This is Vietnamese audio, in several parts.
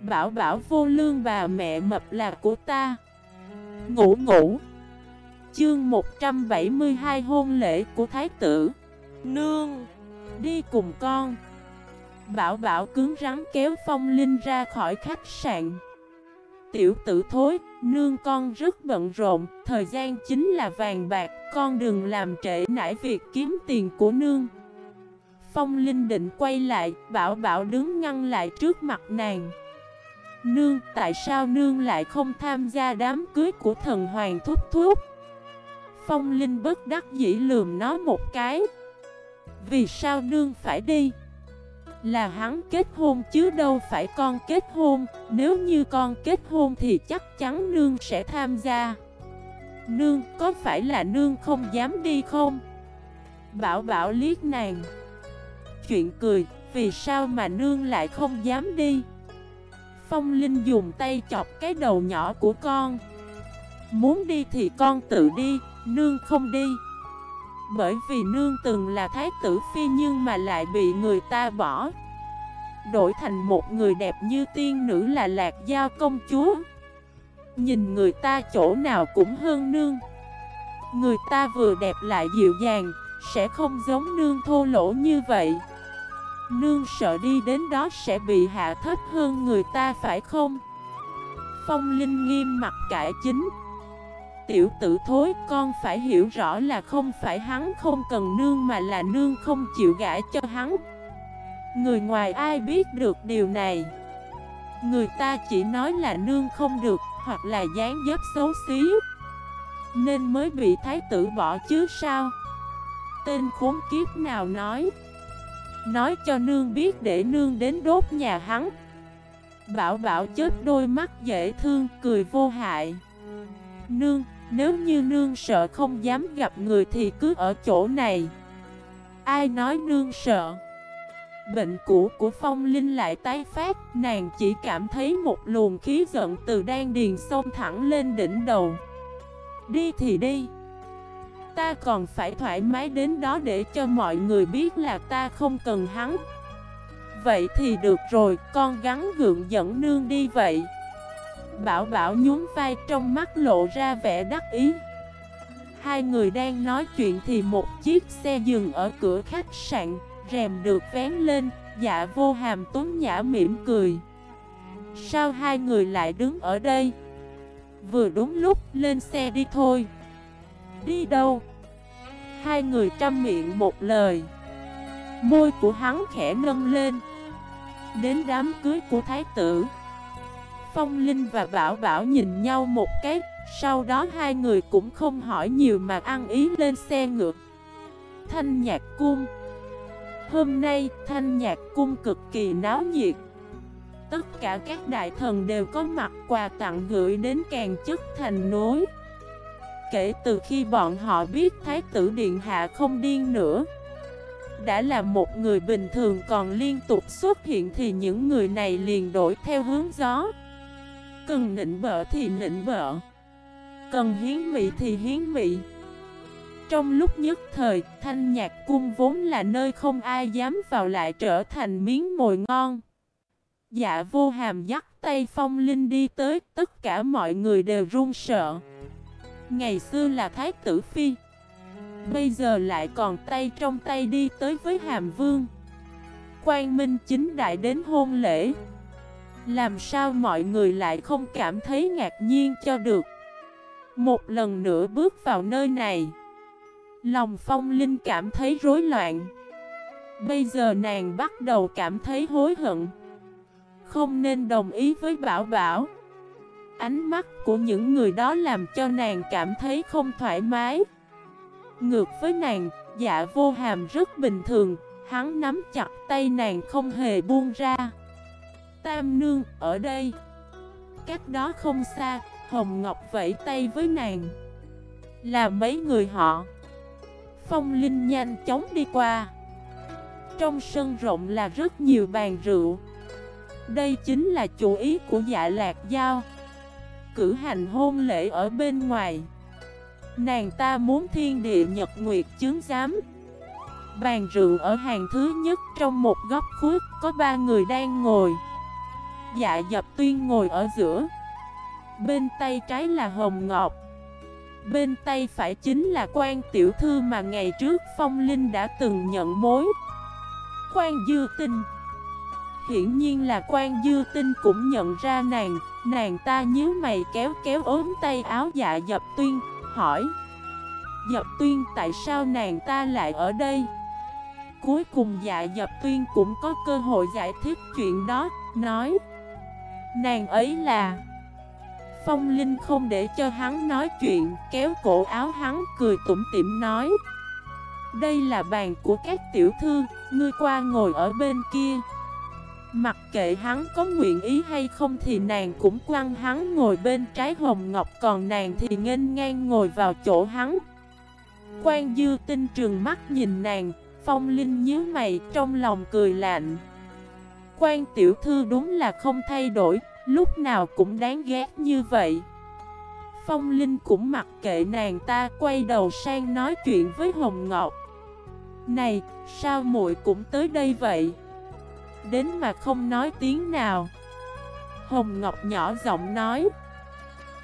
Bảo bảo vô lương bà mẹ mập là của ta. Ngủ ngủ. Chương 172 hôn lễ của thái tử. Nương Đi cùng con. Bảo bảo cứng rắn kéo phong linh ra khỏi khách sạn. Tiểu tử thối, nương con rất bận rộn Thời gian chính là vàng bạc Con đừng làm trễ nải việc kiếm tiền của nương. Phong Linh định quay lại, bảo bảo đứng ngăn lại trước mặt nàng. Nương, tại sao nương lại không tham gia đám cưới của thần hoàng thúc thúc? Phong Linh bất đắc dĩ lườm nó một cái Vì sao nương phải đi? Là hắn kết hôn chứ đâu phải con kết hôn Nếu như con kết hôn thì chắc chắn nương sẽ tham gia Nương, có phải là nương không dám đi không? Bảo bảo liếc nàng Chuyện cười, vì sao mà nương lại không dám đi? Phong Linh dùng tay chọc cái đầu nhỏ của con. Muốn đi thì con tự đi, nương không đi. Bởi vì nương từng là thái tử phi nhưng mà lại bị người ta bỏ. Đổi thành một người đẹp như tiên nữ là lạc giao công chúa. Nhìn người ta chỗ nào cũng hơn nương. Người ta vừa đẹp lại dịu dàng Sẽ không giống nương thô lỗ như vậy. Nương sợ đi đến đó sẽ bị hạ thấp hơn người ta phải không? Phong Linh nghiêm mặt cải chính. Tiểu tử thối, con phải hiểu rõ là không phải hắn không cần nương mà là nương không chịu gã cho hắn. Người ngoài ai biết được điều này? Người ta chỉ nói là nương không được, hoặc là dáng dấp xấu xí. Nên mới bị thái tử bỏ chứ sao? Tên khốn kiếp nào nói? Nói cho nương biết để nương đến đốt nhà hắn. Bảo bảo chết đôi mắt dễ thương cười vô hại. Nương, nếu như nương sợ không dám gặp người thì cứ ở chỗ này. Ai nói nương sợ? Bệnh cũ của phong linh lại tái phát Nàng chỉ cảm thấy một luồng khí giận từ đan điền xông thẳng lên đỉnh đầu. Đi thì đi. Ta còn phải thoải mái đến đó để cho mọi người biết là ta không cần hắn. Vậy thì được rồi, con gắn gượng dẫn nương đi vậy. Bảo bảo nhún vai trong mắt lộ ra vẻ đắc ý. Hai người đang nói chuyện thì một chiếc xe dừng ở cửa khách sạn Rèm được vén lên, dạ vô hàm tuấn nhã mỉm cười. Sao hai người lại đứng ở đây? Vừa đúng lúc lên xe đi thôi. Đi đâu? Hai người trăm miệng một lời. Môi của hắn khẽ nâng lên. Đến đám cưới của thái tử. Phong Linh và Bảo Bảo nhìn nhau một cái. Sau đó hai người cũng không hỏi nhiều mà ăn ý lên xe ngược. Thanh nhạc cung. Hôm nay, thanh nhạc cung cực kỳ náo nhiệt. Tất cả các đại thần đều có mặt quà tặng gửi đến càng chức thành nối. Kể từ khi bọn họ biết Thái tử Điện Hạ không điên nữa. Đã là một người bình thường còn liên tục xuất hiện thì những người này liền đổi theo hướng gió. Cần nịnh bợ thì nịnh bợ. Cần hiến mị thì hiến mị Trong lúc nhất thời, thanh nhạc cung vốn là nơi không ai dám vào lại trở thành miếng mồi ngon. Dạ vô hàm dắt tay phong linh đi tới, tất cả mọi người đều run sợ. Ngày xưa là Thái tử Phi. Bây giờ lại còn tay trong tay đi tới với Hàm Vương. Quang Minh chính đại đến hôn lễ. Làm sao mọi người lại không cảm thấy ngạc nhiên cho được? Một lần nữa bước vào nơi này. Lòng phong linh cảm thấy rối loạn. Bây giờ nàng bắt đầu cảm thấy hối hận. Không nên đồng ý với Bảo Bảo. Ánh mắt của những người đó làm cho nàng cảm thấy không thoải mái. Ngược với nàng, dạ vô hàm rất bình thường Hắn nắm chặt tay nàng không hề buông ra. Tam nương ở đây. Cách đó không xa, Hồng Ngọc vẫy tay với nàng. Là mấy người họ? Phong Linh nhanh chóng đi qua. Trong sân rộng là rất nhiều bàn rượu. Đây chính là chủ ý của dạ lạc giao cử hành hôn lễ ở bên ngoài. Nàng ta muốn thiên địa nhật nguyệt chứng giám. Bàn rượu ở hàng thứ nhất, trong một góc khuất, có ba người đang ngồi. Dạ dập tuyên ngồi ở giữa. Bên tay trái là Hồng Ngọc. Bên tay phải chính là quan tiểu thư mà ngày trước Phong Linh đã từng nhận mối. Quan Dư Tinh. Hiển nhiên là quan Dư Tinh cũng nhận ra nàng. Nàng ta nhíu mày kéo kéo ốm tay áo dạ dập tuyên, Hỏi. Dập tuyên, tại sao nàng ta lại ở đây? Cuối cùng dạ dập tuyên cũng có cơ hội giải thích chuyện đó, Nói. Nàng ấy là Phong Linh không để cho hắn nói chuyện, Kéo cổ áo hắn cười tủm tỉm nói. Đây là bàn của các tiểu thư, Ngươi qua ngồi ở bên kia. Mặc kệ hắn có nguyện ý hay không thì nàng cũng quăng hắn ngồi bên trái hồng ngọc Còn nàng thì nghênh ngang ngồi vào chỗ hắn. Quan dư tinh trường mắt nhìn nàng Phong Linh nhíu mày trong lòng cười lạnh. Quan tiểu thư đúng là không thay đổi Lúc nào cũng đáng ghét như vậy. Phong Linh cũng mặc kệ nàng ta quay đầu sang nói chuyện với Hồng Ngọc. Này, sao muội cũng tới đây vậy? Đến mà không nói tiếng nào. Hồng Ngọc nhỏ giọng nói,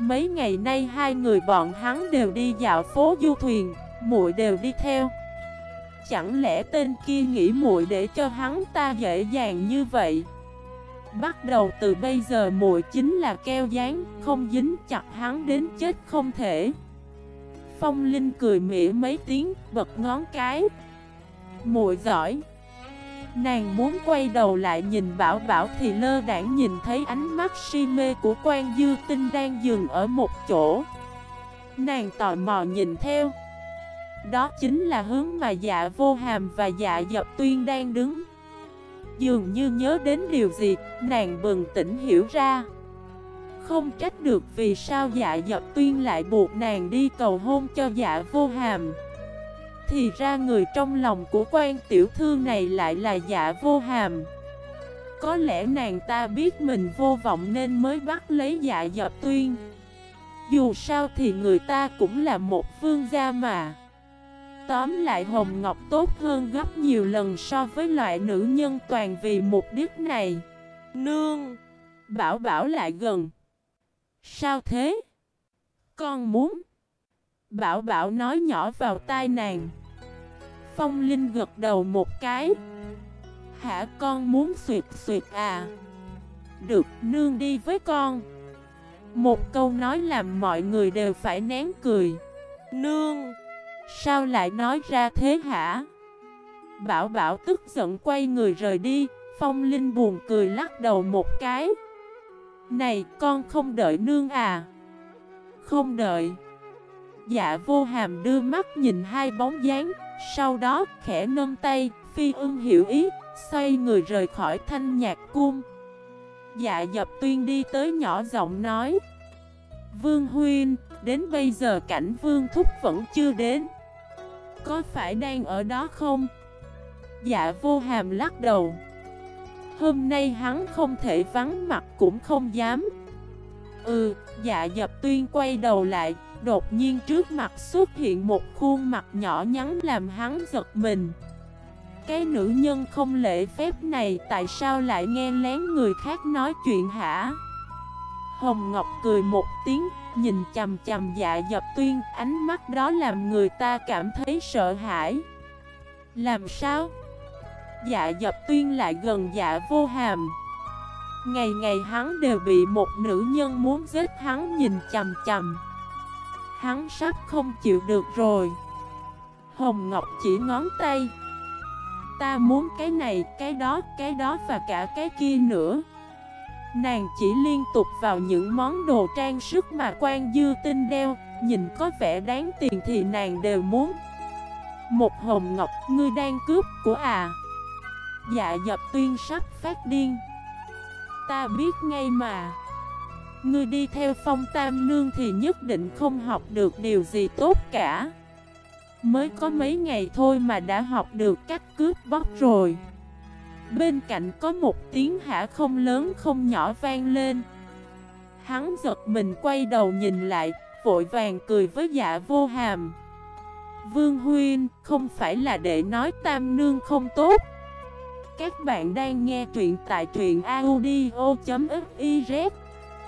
Mấy ngày nay hai người bọn hắn đều đi dạo phố du thuyền, muội đều đi theo. Chẳng lẽ tên kia nghĩ muội để cho hắn ta dễ dàng như vậy? Bắt đầu từ bây giờ muội chính là keo dán, Không dính chặt hắn đến chết không thể. Phong Linh cười mỉa mấy tiếng, Bật ngón cái. Muội giỏi Nàng muốn quay đầu lại nhìn Bảo Bảo thì lơ đảng nhìn thấy ánh mắt si mê của quan dư tinh đang dừng ở một chỗ. Nàng tò mò nhìn theo. Đó chính là hướng mà dạ vô hàm và dạ dập tuyên đang đứng. Dường như nhớ đến điều gì, nàng bừng tỉnh hiểu ra. Không trách được vì sao dạ dập tuyên lại buộc nàng đi cầu hôn cho dạ vô hàm. Thì ra người trong lòng của quan tiểu thư này lại là dạ vô hàm Có lẽ nàng ta biết mình vô vọng nên mới bắt lấy dạ dập tuyên Dù sao thì người ta cũng là một vương gia mà Tóm lại Hồng Ngọc tốt hơn gấp nhiều lần so với loại nữ nhân toàn vì mục đích này. Nương! Bảo bảo lại gần. Sao thế? Con muốn. Bảo bảo nói nhỏ vào tai nàng. Phong Linh gật đầu một cái. Hả con muốn suyệt suyệt à? Được, nương đi với con. Một câu nói làm mọi người đều phải nén cười. Nương! Sao lại nói ra thế hả? Bảo bảo tức giận quay người rời đi Phong Linh buồn cười lắc đầu một cái Này con không đợi nương à Không đợi Dạ vô hàm đưa mắt nhìn hai bóng dáng Sau đó khẽ nâng tay Phi ưng hiểu ý Xoay người rời khỏi thanh nhạc cung. Dạ dập tuyên đi tới nhỏ giọng nói Vương Huyên Đến bây giờ cảnh Vương Thúc vẫn chưa đến. Có phải đang ở đó không? Dạ vô hàm lắc đầu Hôm nay hắn không thể vắng mặt cũng không dám. Ừ, dạ dập tuyên quay đầu lại Đột nhiên trước mặt xuất hiện một khuôn mặt nhỏ nhắn làm hắn giật mình Cái nữ nhân không lễ phép này tại sao lại nghe lén người khác nói chuyện hả? Hồng Ngọc cười một tiếng, Nhìn chầm chầm dạ dập tuyên, Ánh mắt đó làm người ta cảm thấy sợ hãi Làm sao? Dạ dập tuyên lại gần dạ vô hàm Ngày ngày hắn đều bị một nữ nhân muốn giết hắn nhìn chầm chầm Hắn sắp không chịu được rồi. Hồng Ngọc chỉ ngón tay. Ta muốn cái này, cái đó, cái đó và cả cái kia nữa. Nàng chỉ liên tục vào những món đồ trang sức mà quan dư tinh đeo Nhìn có vẻ đáng tiền thì nàng đều muốn. Một hồng ngọc ngươi đang cướp của à? Dạ dập tuyên sắp phát điên. Ta biết ngay mà. Ngươi đi theo phong tam nương thì nhất định không học được điều gì tốt cả. Mới có mấy ngày thôi mà đã học được cách cướp bóc rồi. Bên cạnh có một tiếng hả không lớn không nhỏ vang lên. Hắn giật mình quay đầu nhìn lại, Vội vàng cười với dạ vô hàm. Vương Huyên không phải là để nói tam nương không tốt. Các bạn đang nghe truyện tại truyện audio.fif